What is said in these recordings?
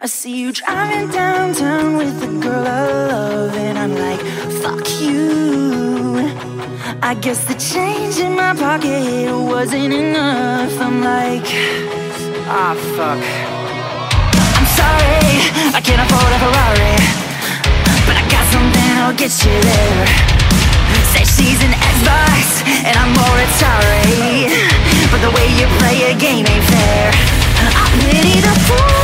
I see you driving downtown with the girl I love, and I'm like, fuck you. I guess the change in my pocket wasn't enough. I'm like, ah, fuck. I'm sorry, I can't afford a Ferrari, but I got something that'll get you there. Say she's an Xbox, and I'm more but the way you play a game ain't fair. I pity the fool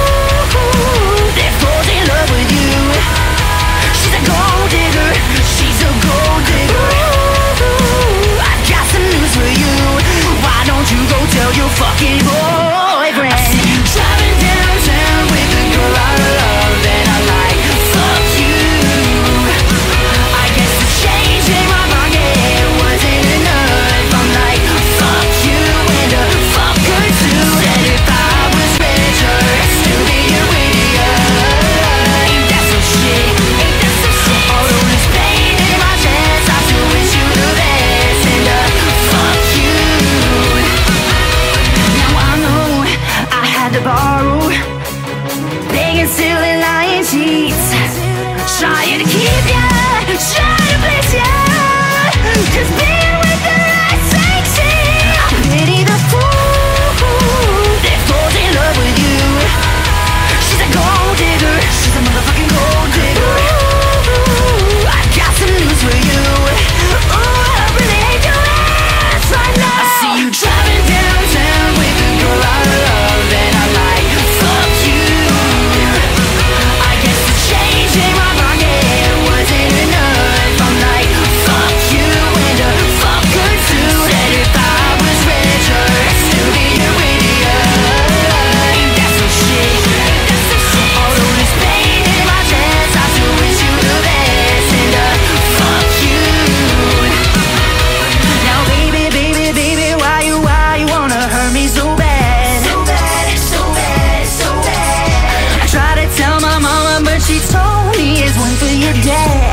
through Begging silly lying cheats Trying to keep you, day.